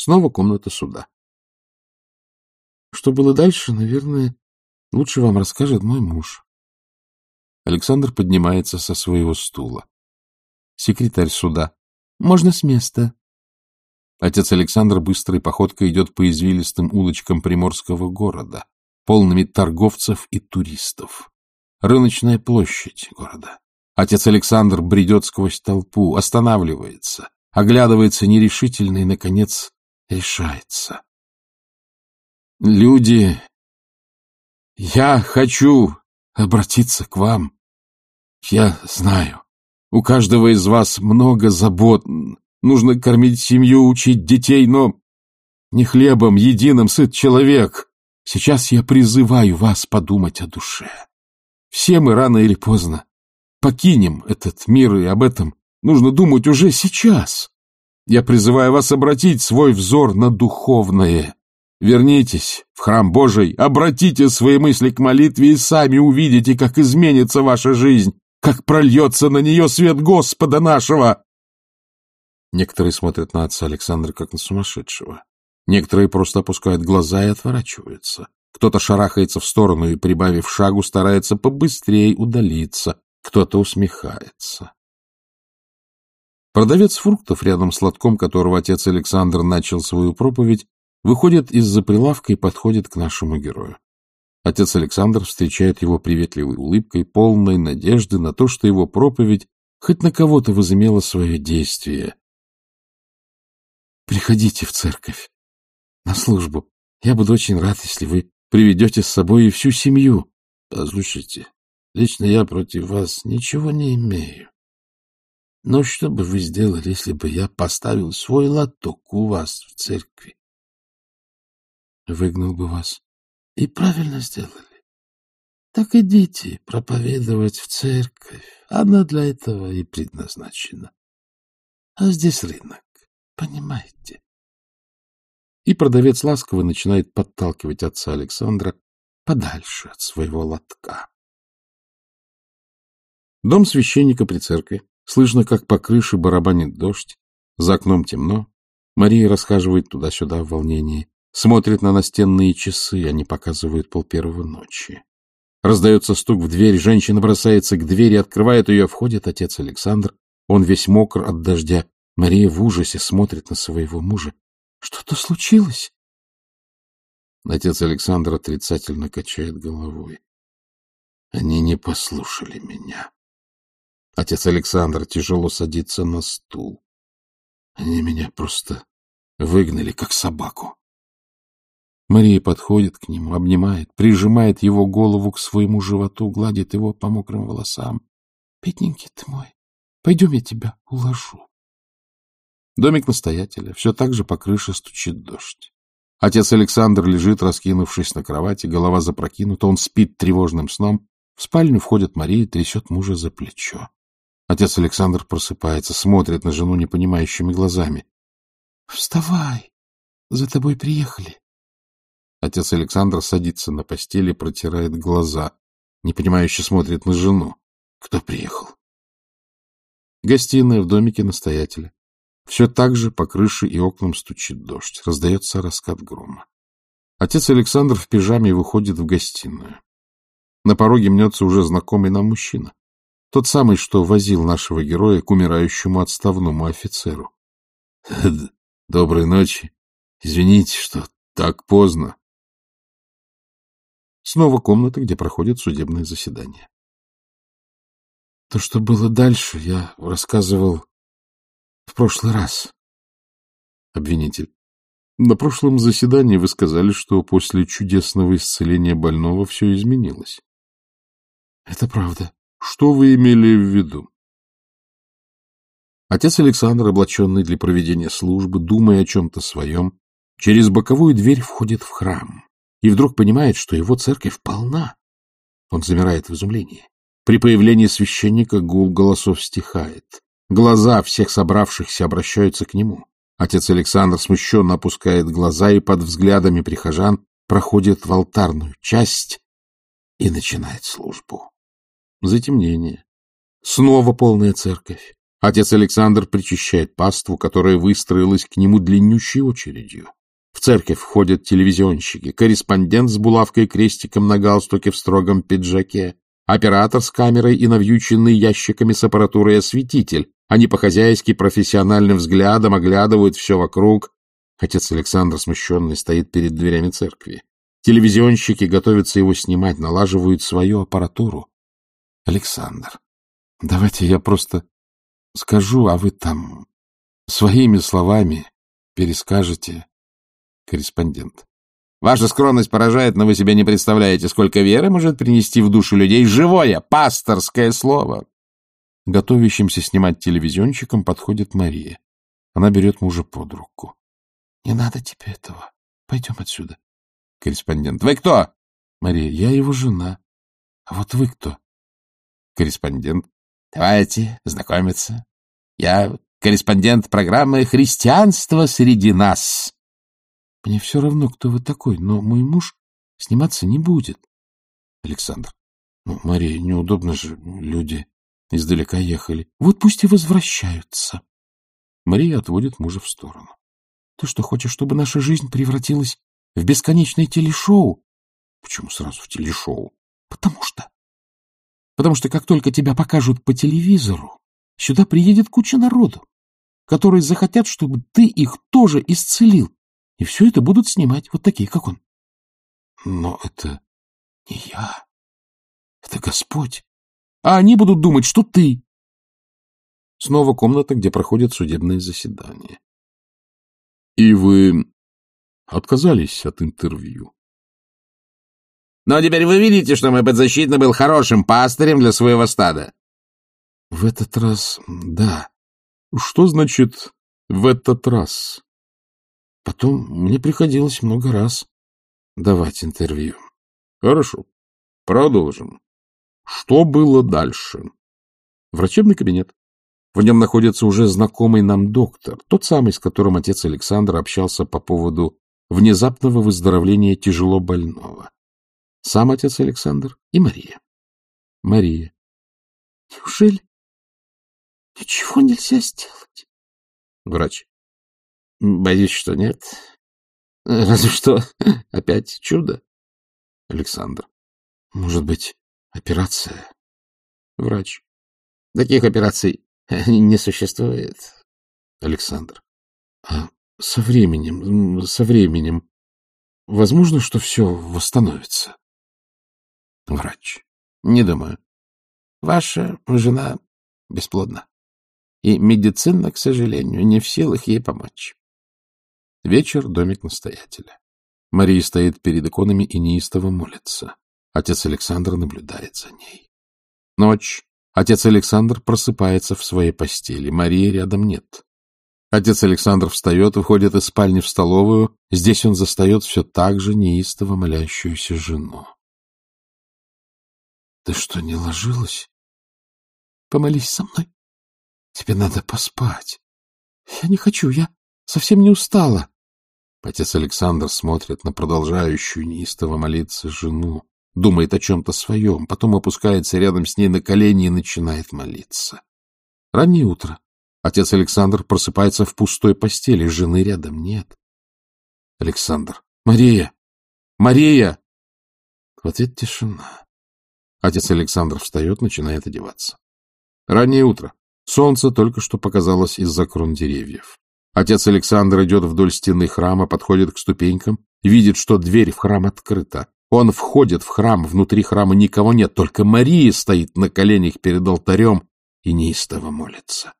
Снова комната суда. Что было дальше, наверное, лучше вам расскажет мой муж. Александр поднимается со своего стула. Секретарь суда. Можно с места. Отец Александр быстрой походкой идет по извилистым улочкам приморского города, полными торговцев и туристов. Рыночная площадь города. Отец Александр бредет сквозь толпу, останавливается, оглядывается нерешительно и, наконец, решается. Люди, я хочу обратиться к вам. Я знаю, у каждого из вас много забот. Нужно кормить семью, учить детей, но не хлебом единым сыт человек. Сейчас я призываю вас подумать о душе. Все мы рано или поздно покинем этот мир, и об этом нужно думать уже сейчас. Я призываю вас обратить свой взор на духовное. Вернитесь в храм Божий, обратите свои мысли к молитве и сами увидите, как изменится ваша жизнь как прольется на нее свет Господа нашего!» Некоторые смотрят на отца Александра как на сумасшедшего. Некоторые просто опускают глаза и отворачиваются. Кто-то шарахается в сторону и, прибавив шагу, старается побыстрее удалиться. Кто-то усмехается. Продавец фруктов, рядом с лотком которого отец Александр начал свою проповедь, выходит из-за прилавка и подходит к нашему герою. Отец Александр встречает его приветливой улыбкой, полной надежды на то, что его проповедь хоть на кого-то возымела свое действие. «Приходите в церковь, на службу. Я буду очень рад, если вы приведете с собой и всю семью. Послушайте, лично я против вас ничего не имею. Но что бы вы сделали, если бы я поставил свой лоток у вас в церкви? Выгнал бы вас. И правильно сделали. Так идите проповедовать в церковь. Она для этого и предназначена. А здесь рынок, понимаете? И продавец ласково начинает подталкивать отца Александра подальше от своего лотка. Дом священника при церкви. Слышно, как по крыше барабанит дождь. За окном темно. Мария расхаживает туда-сюда в волнении. Смотрит на настенные часы, они показывают полпервого ночи. Раздается стук в дверь, женщина бросается к двери, открывает ее, входит отец Александр. Он весь мокр от дождя. Мария в ужасе смотрит на своего мужа. — Что-то случилось? Отец Александр отрицательно качает головой. Они не послушали меня. Отец Александр тяжело садится на стул. Они меня просто выгнали, как собаку. Мария подходит к нему, обнимает, прижимает его голову к своему животу, гладит его по мокрым волосам. — Бедненький ты мой, пойдем я тебя уложу. Домик настоятеля. Все так же по крыше стучит дождь. Отец Александр лежит, раскинувшись на кровати, голова запрокинута, он спит тревожным сном. В спальню входит Мария, трясет мужа за плечо. Отец Александр просыпается, смотрит на жену непонимающими глазами. — Вставай! За тобой приехали. Отец Александр садится на постели, протирает глаза, непонимающе смотрит на жену. Кто приехал? Гостиная в домике настоятеля. Все так же по крыше и окнам стучит дождь. Раздается раскат грома. Отец Александр в пижаме выходит в гостиную. На пороге мнется уже знакомый нам мужчина. Тот самый, что возил нашего героя к умирающему отставному офицеру. — Доброй ночи. Извините, что так поздно. Снова комната, где проходит судебное заседание. То, что было дальше, я рассказывал в прошлый раз. Обвинитель. На прошлом заседании вы сказали, что после чудесного исцеления больного все изменилось. Это правда. Что вы имели в виду? Отец Александр, облаченный для проведения службы, думая о чем-то своем, через боковую дверь входит в храм и вдруг понимает, что его церковь полна. Он замирает в изумлении. При появлении священника гул голосов стихает. Глаза всех собравшихся обращаются к нему. Отец Александр смущенно опускает глаза и под взглядами прихожан проходит в алтарную часть и начинает службу. Затемнение. Снова полная церковь. Отец Александр причащает паству, которая выстроилась к нему длиннющей очередью. В церковь входят телевизионщики, корреспондент с булавкой и крестиком на галстуке в строгом пиджаке, оператор с камерой и навьюченный ящиками с аппаратурой осветитель. Они по-хозяйски профессиональным взглядом оглядывают все вокруг. Отец Александр, смущенный, стоит перед дверями церкви. Телевизионщики готовятся его снимать, налаживают свою аппаратуру. Александр, давайте я просто скажу, а вы там своими словами перескажете. Корреспондент. Ваша скромность поражает, но вы себе не представляете, сколько веры может принести в душу людей живое, пасторское слово. Готовящимся снимать телевизионщиком подходит Мария. Она берет мужа под руку. — Не надо тебе этого. Пойдем отсюда. Корреспондент. — Вы кто? Мария. — Я его жена. А вот вы кто? Корреспондент. — Давайте знакомиться. Я корреспондент программы «Христианство среди нас». Мне все равно, кто вы такой, но мой муж сниматься не будет. Александр. Ну, Мария, неудобно же, люди издалека ехали. Вот пусть и возвращаются. Мария отводит мужа в сторону. Ты что, хочешь, чтобы наша жизнь превратилась в бесконечное телешоу? Почему сразу в телешоу? Потому что. Потому что как только тебя покажут по телевизору, сюда приедет куча народу, которые захотят, чтобы ты их тоже исцелил. И все это будут снимать вот такие, как он. Но это не я. Это Господь. А они будут думать, что ты. Снова комната, где проходят судебные заседания. И вы отказались от интервью. Но теперь вы видите, что мой подзащитный был хорошим пастырем для своего стада. В этот раз да. Что значит «в этот раз»? Потом мне приходилось много раз давать интервью. Хорошо. Продолжим. Что было дальше? Врачебный кабинет. В нем находится уже знакомый нам доктор, тот самый, с которым отец Александр общался по поводу внезапного выздоровления тяжело больного. Сам отец Александр и Мария. Мария. Неужели ничего нельзя сделать? Врач. Боюсь, что нет. Разве что опять чудо. Александр. Может быть, операция? Врач. Таких операций не существует. Александр. А со временем, со временем, возможно, что все восстановится? Врач. Не думаю. Ваша жена бесплодна. И медицина, к сожалению, не в силах ей помочь. Вечер — домик настоятеля. Мария стоит перед иконами и неистово молится. Отец Александр наблюдает за ней. Ночь. Отец Александр просыпается в своей постели. Марии рядом нет. Отец Александр встает, выходит из спальни в столовую. Здесь он застает все так же неистово молящуюся жену. — Ты что, не ложилась? — Помолись со мной. Тебе надо поспать. — Я не хочу, я совсем не устала. Отец Александр смотрит на продолжающую неистово молиться жену, думает о чем-то своем, потом опускается рядом с ней на колени и начинает молиться. Раннее утро. Отец Александр просыпается в пустой постели, жены рядом нет. Александр. Мария! Мария! В ответ тишина. Отец Александр встает, начинает одеваться. Раннее утро. Солнце только что показалось из-за крон деревьев. Отец Александр идет вдоль стены храма, подходит к ступенькам, видит, что дверь в храм открыта. Он входит в храм, внутри храма никого нет, только Мария стоит на коленях перед алтарем и неистово молится.